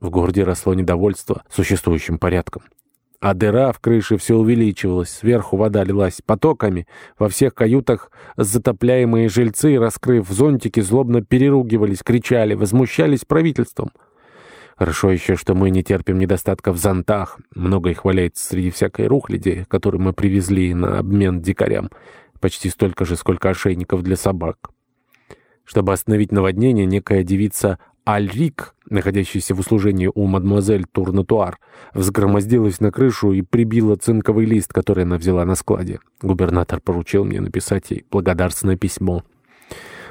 В городе росло недовольство существующим порядком. А дыра в крыше все увеличивалась, сверху вода лилась потоками. Во всех каютах затопляемые жильцы, раскрыв зонтики, злобно переругивались, кричали, возмущались правительством. Хорошо еще, что мы не терпим недостатка в зонтах. Много их валяется среди всякой рухляди, которую мы привезли на обмен дикарям. Почти столько же, сколько ошейников для собак. Чтобы остановить наводнение, некая девица Альрик, находящаяся в услужении у мадемуазель Турнатуар, взгромоздилась на крышу и прибила цинковый лист, который она взяла на складе. Губернатор поручил мне написать ей благодарственное письмо.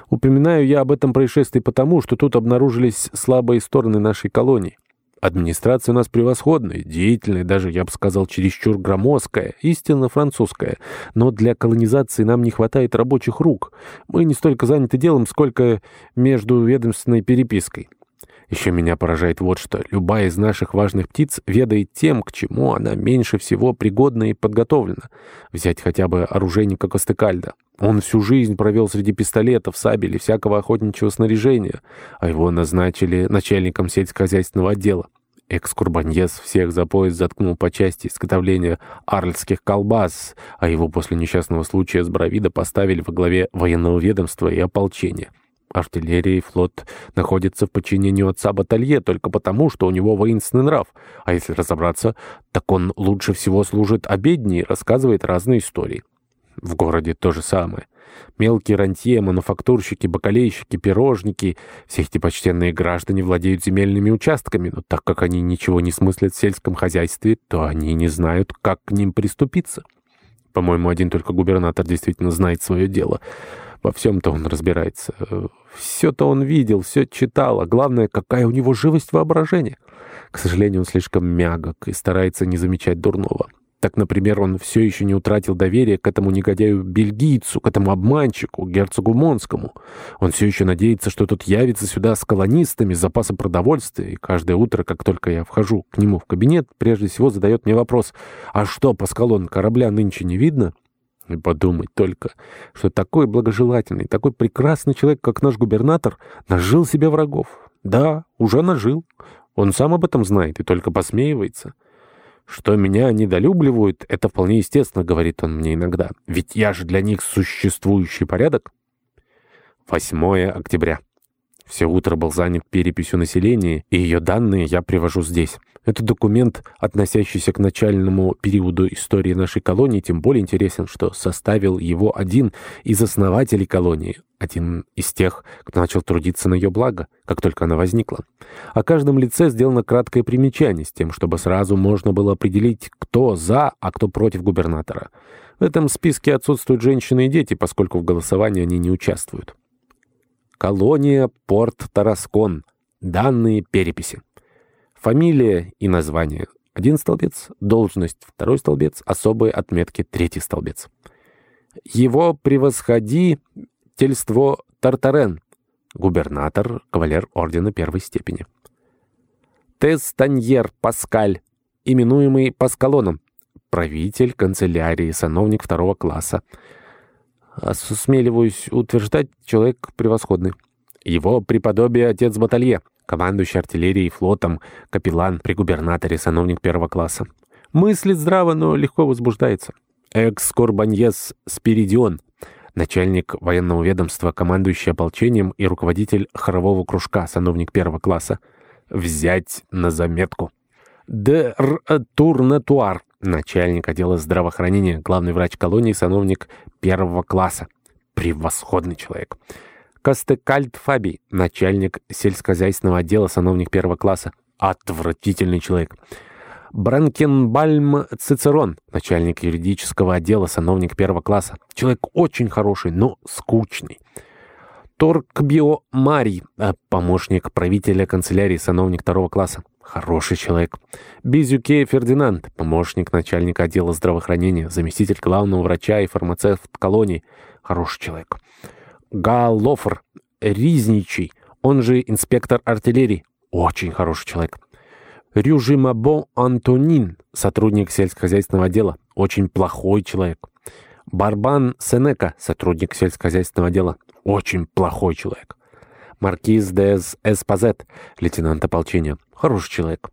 Упоминаю я об этом происшествии потому, что тут обнаружились слабые стороны нашей колонии. Администрация у нас превосходная, деятельная, даже, я бы сказал, чересчур громоздкая, истинно французская. Но для колонизации нам не хватает рабочих рук. Мы не столько заняты делом, сколько между ведомственной перепиской. Еще меня поражает вот что. Любая из наших важных птиц ведает тем, к чему она меньше всего пригодна и подготовлена. Взять хотя бы оружейника Костыкальда. Он всю жизнь провел среди пистолетов, сабель и всякого охотничьего снаряжения, а его назначили начальником сельскохозяйственного отдела. Экскурбаньес всех за пояс заткнул по части изготовления арльских колбас, а его после несчастного случая с Бравида поставили во главе военного ведомства и ополчения. Артиллерия и флот находятся в подчинении отца Баталье только потому, что у него воинственный нрав. А если разобраться, так он лучше всего служит обедни и рассказывает разные истории. В городе то же самое. Мелкие рантье, мануфактурщики, бакалейщики, пирожники — все эти почтенные граждане владеют земельными участками, но так как они ничего не смыслят в сельском хозяйстве, то они не знают, как к ним приступиться. По-моему, один только губернатор действительно знает свое дело. Во всем-то он разбирается. Все-то он видел, все читал, а главное, какая у него живость воображения. К сожалению, он слишком мягок и старается не замечать дурного. Так, например, он все еще не утратил доверия к этому негодяю-бельгийцу, к этому обманщику, герцогу Монскому. Он все еще надеется, что тот явится сюда с колонистами, с запасом продовольствия, и каждое утро, как только я вхожу к нему в кабинет, прежде всего задает мне вопрос, «А что, Паскалон, корабля нынче не видно?» И подумать только, что такой благожелательный, такой прекрасный человек, как наш губернатор, нажил себе врагов. Да, уже нажил. Он сам об этом знает и только посмеивается. Что меня недолюбливают, это вполне естественно, говорит он мне иногда. Ведь я же для них существующий порядок. 8 октября. Все утро был занят переписью населения, и ее данные я привожу здесь. Этот документ, относящийся к начальному периоду истории нашей колонии, тем более интересен, что составил его один из основателей колонии, один из тех, кто начал трудиться на ее благо, как только она возникла. О каждом лице сделано краткое примечание с тем, чтобы сразу можно было определить, кто за, а кто против губернатора. В этом списке отсутствуют женщины и дети, поскольку в голосовании они не участвуют. Колония Порт Тараскон. Данные переписи. Фамилия и название. Один столбец. Должность. Второй столбец. Особые отметки. Третий столбец. Его превосходительство Тартарен. Губернатор, кавалер ордена первой степени. Тестаньер Паскаль, именуемый Паскалоном. Правитель канцелярии, сановник второго класса. Осмеливаюсь утверждать, человек превосходный. Его преподобие отец Баталье, командующий артиллерией и флотом, капеллан при губернаторе, сановник первого класса. Мыслит здраво, но легко возбуждается. Экс-Корбаньес Спиридион, начальник военного ведомства, командующий ополчением и руководитель хорового кружка, сановник первого класса. Взять на заметку. Де Турнатуар, начальник отдела здравоохранения, главный врач колонии, сановник первого класса. Превосходный человек. Кастекальд Фабий, начальник сельскохозяйственного отдела, сановник первого класса. Отвратительный человек. Бранкенбальм Цицерон, начальник юридического отдела, сановник первого класса. Человек очень хороший, но скучный. Торкбио Марий, э, помощник правителя канцелярии, сановник второго класса. Хороший человек. Безюке Фердинанд, помощник начальника отдела здравоохранения, заместитель главного врача и фармацевт колонии. Хороший человек. Галлофер, Ризничий, он же инспектор артиллерии. Очень хороший человек. Рюжимабо Антонин, сотрудник сельскохозяйственного отдела. Очень плохой человек. Барбан Сенека, сотрудник сельскохозяйственного отдела. Очень плохой человек. Маркиз дез Эспазет, лейтенант ополчения. Хороший человек.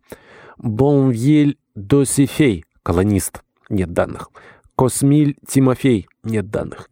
Бонвьель Досифей, колонист. Нет данных. Космиль Тимофей. Нет данных.